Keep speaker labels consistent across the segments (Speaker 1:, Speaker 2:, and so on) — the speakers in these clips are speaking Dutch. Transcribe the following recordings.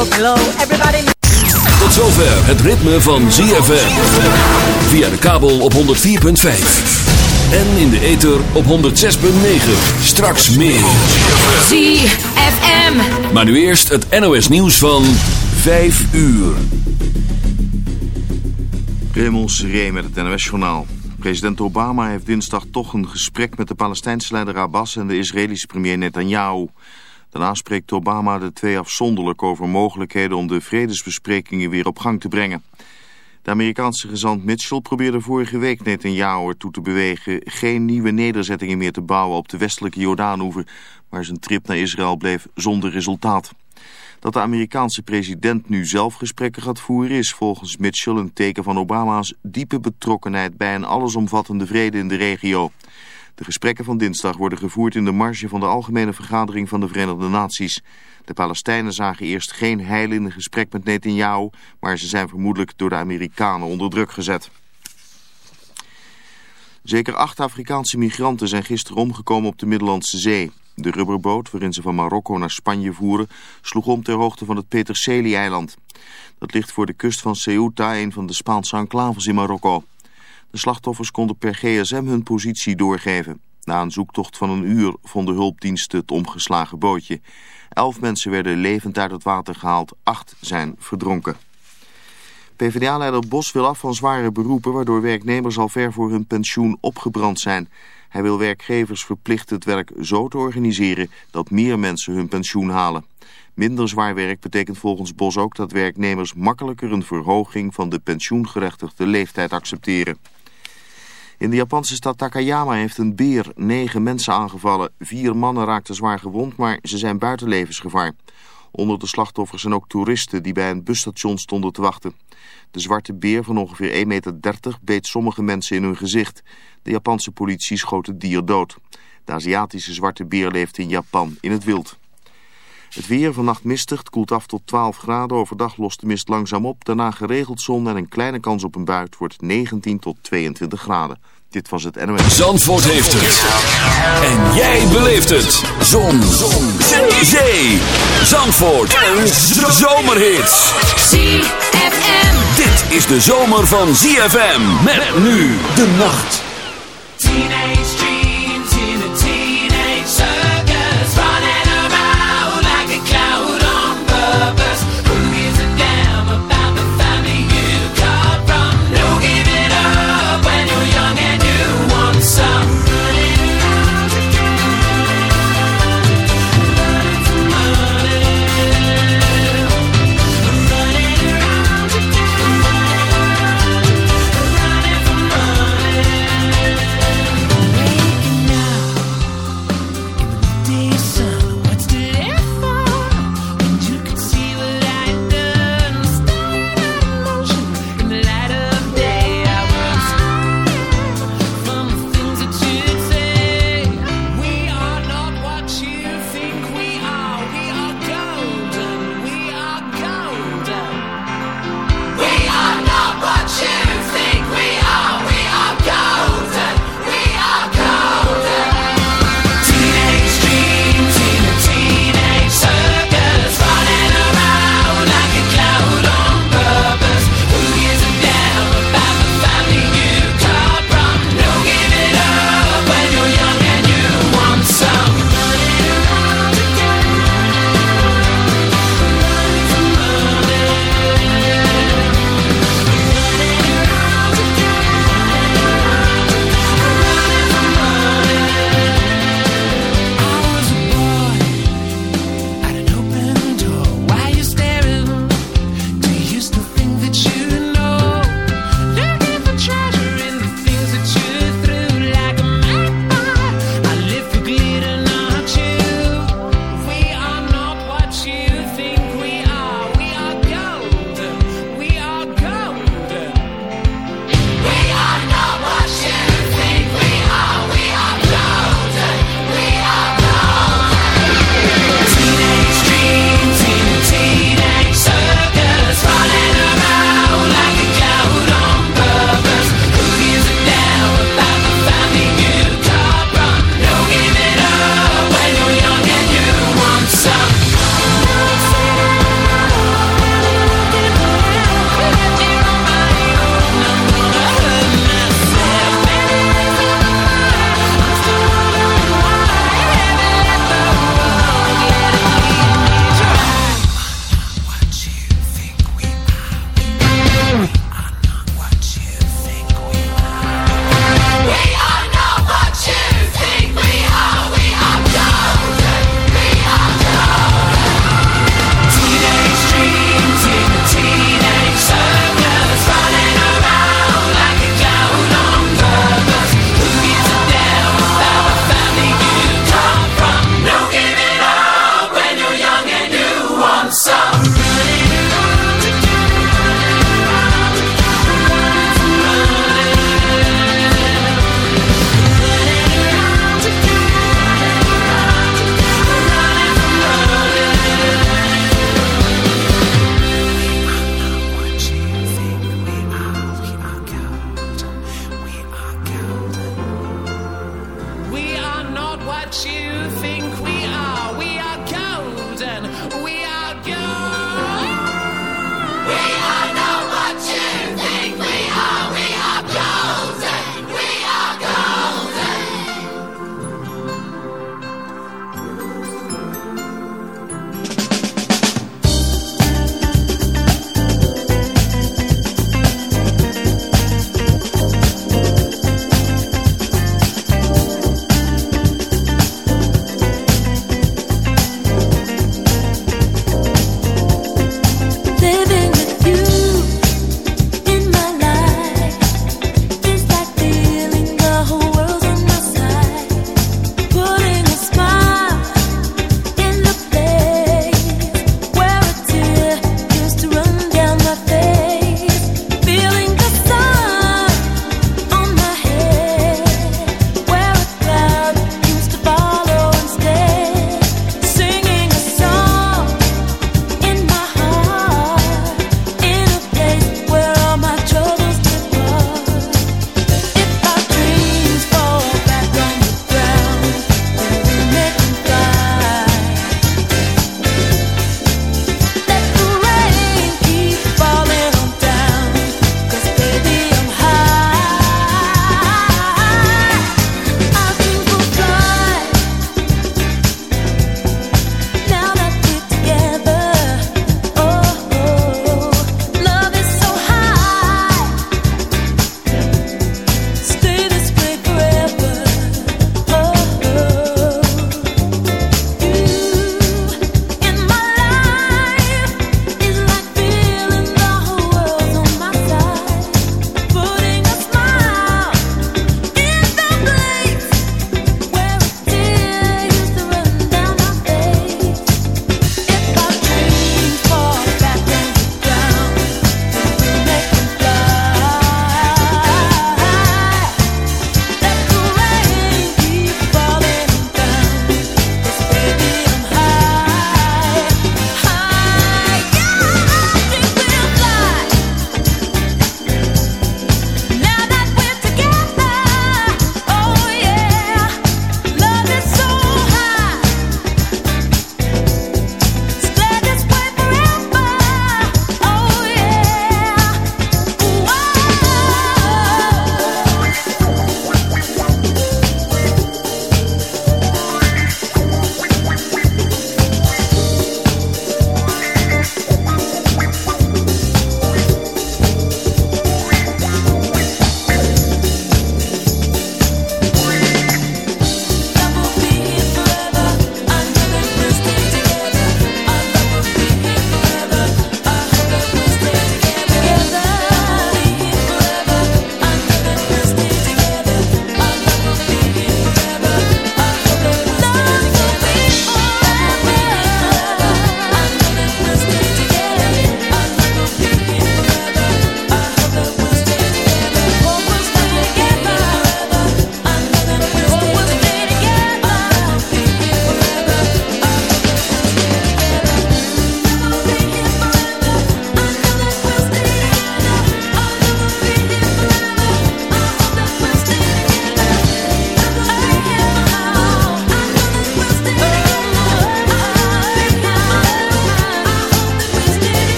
Speaker 1: Tot zover het ritme van ZFM. Via de kabel op 104.5. En in de ether op 106.9. Straks meer.
Speaker 2: ZFM.
Speaker 1: Maar nu eerst het NOS nieuws van 5 uur.
Speaker 3: Raymond Seré met het NOS-journaal. President Obama heeft dinsdag toch een gesprek met de Palestijnse leider Abbas en de Israëlische premier Netanyahu. Daarna spreekt Obama de twee afzonderlijk over mogelijkheden om de vredesbesprekingen weer op gang te brengen. De Amerikaanse gezant Mitchell probeerde vorige week Netanyahu ertoe te bewegen geen nieuwe nederzettingen meer te bouwen op de westelijke Jordaanoever, maar zijn trip naar Israël bleef zonder resultaat. Dat de Amerikaanse president nu zelf gesprekken gaat voeren is volgens Mitchell een teken van Obama's diepe betrokkenheid bij een allesomvattende vrede in de regio. De gesprekken van dinsdag worden gevoerd in de marge van de Algemene Vergadering van de Verenigde Naties. De Palestijnen zagen eerst geen heil in een gesprek met Netanyahu, maar ze zijn vermoedelijk door de Amerikanen onder druk gezet. Zeker acht Afrikaanse migranten zijn gisteren omgekomen op de Middellandse Zee. De rubberboot waarin ze van Marokko naar Spanje voeren sloeg om ter hoogte van het Peterselie-eiland. Dat ligt voor de kust van Ceuta, een van de Spaanse enclaves in Marokko. De slachtoffers konden per gsm hun positie doorgeven. Na een zoektocht van een uur vonden hulpdiensten het omgeslagen bootje. Elf mensen werden levend uit het water gehaald, acht zijn verdronken. PvdA-leider Bos wil af van zware beroepen... waardoor werknemers al ver voor hun pensioen opgebrand zijn. Hij wil werkgevers verplichten het werk zo te organiseren... dat meer mensen hun pensioen halen. Minder zwaar werk betekent volgens Bos ook dat werknemers makkelijker een verhoging van de pensioengerechtigde leeftijd accepteren. In de Japanse stad Takayama heeft een beer negen mensen aangevallen. Vier mannen raakten zwaar gewond, maar ze zijn buiten levensgevaar. Onder de slachtoffers zijn ook toeristen die bij een busstation stonden te wachten. De zwarte beer van ongeveer 1,30 meter beet sommige mensen in hun gezicht. De Japanse politie schoot het dier dood. De Aziatische zwarte beer leeft in Japan in het wild. Het weer vannacht mistig, het koelt af tot 12 graden. Overdag lost de mist langzaam op. Daarna geregeld zon en een kleine kans op een bui. Het wordt 19 tot 22 graden. Dit was het NOS.
Speaker 1: Zandvoort heeft het. En jij beleeft het. Zon. Zon. Zee. Zee. Zandvoort. Een zomerhit.
Speaker 2: ZFM.
Speaker 1: Dit is de zomer van ZFM. Met nu de nacht.
Speaker 4: Teenage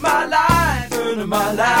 Speaker 5: my life, into my life.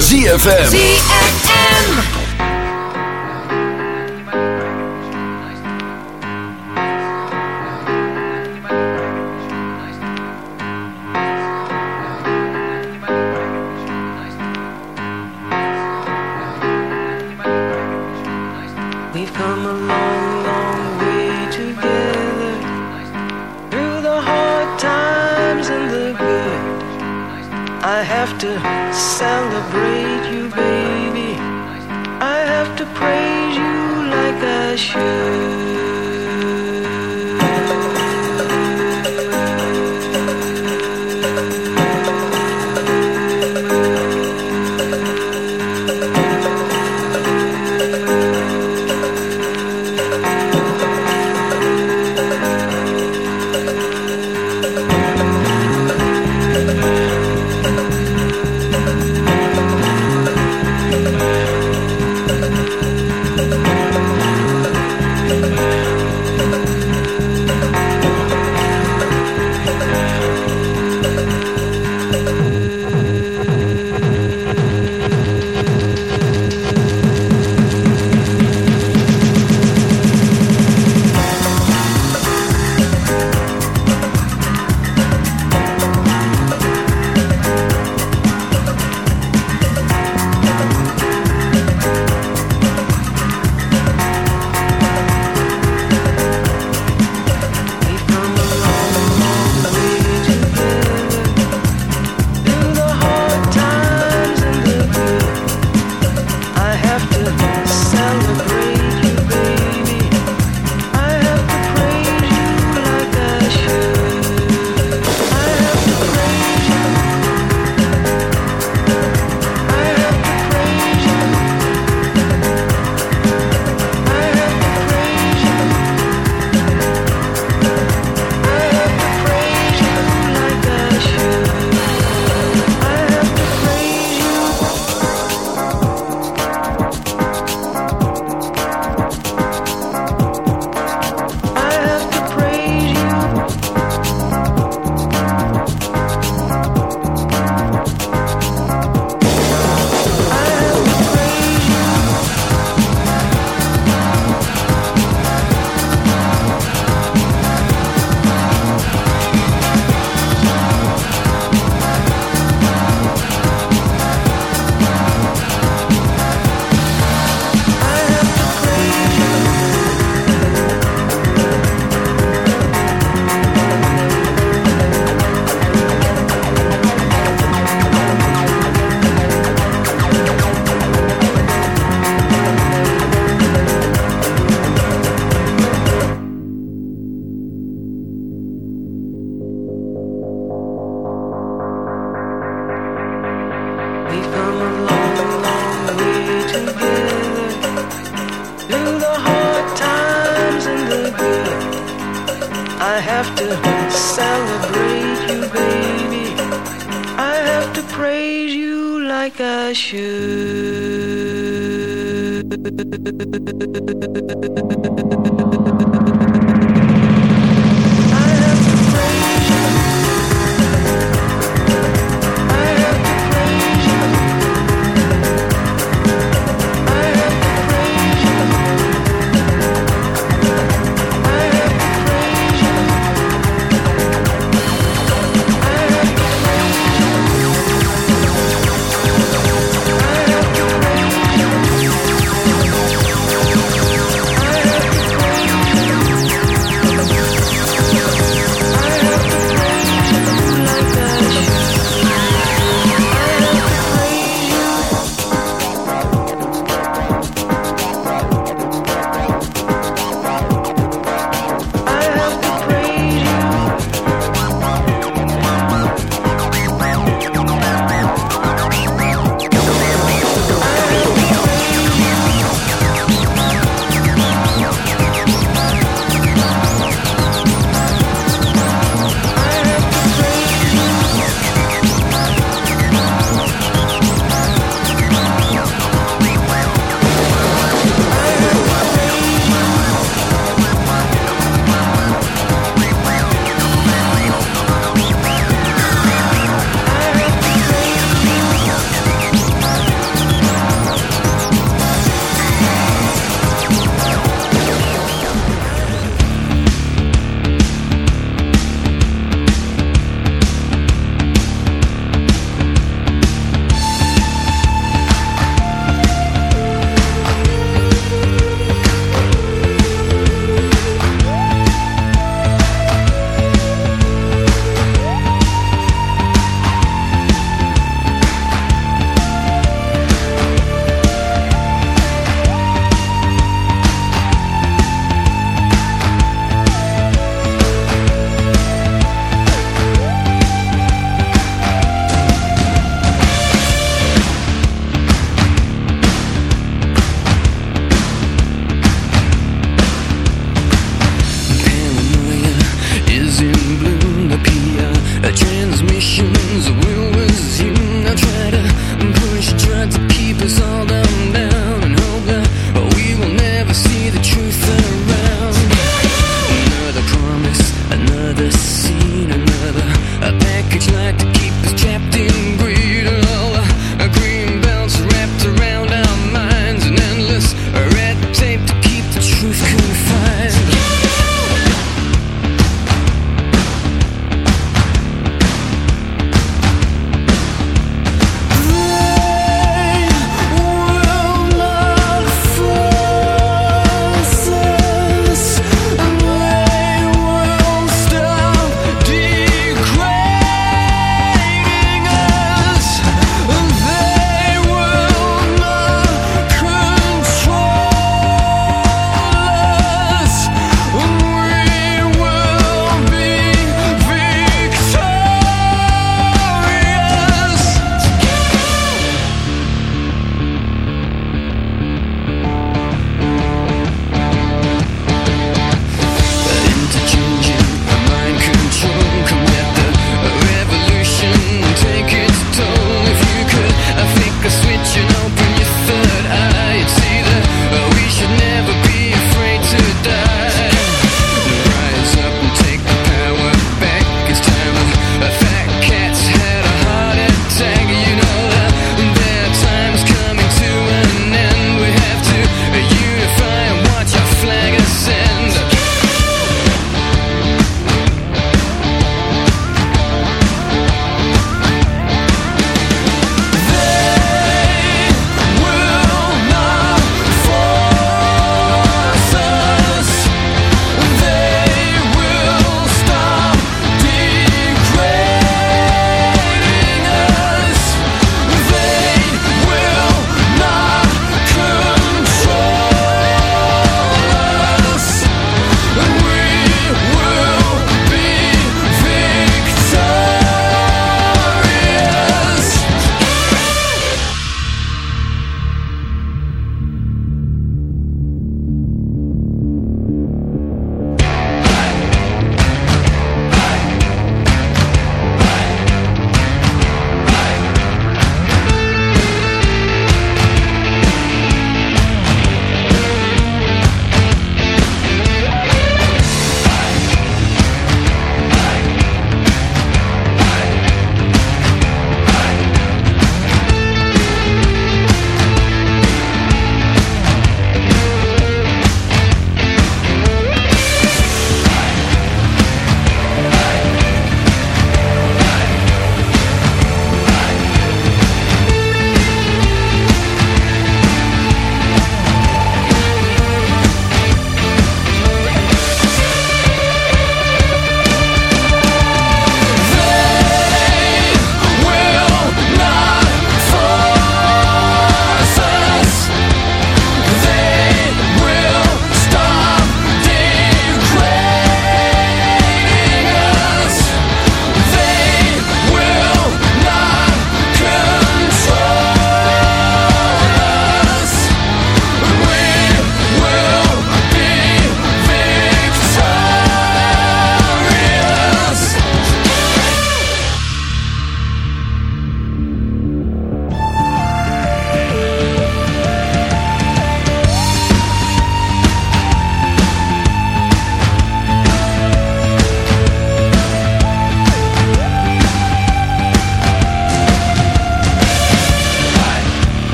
Speaker 5: ZFM.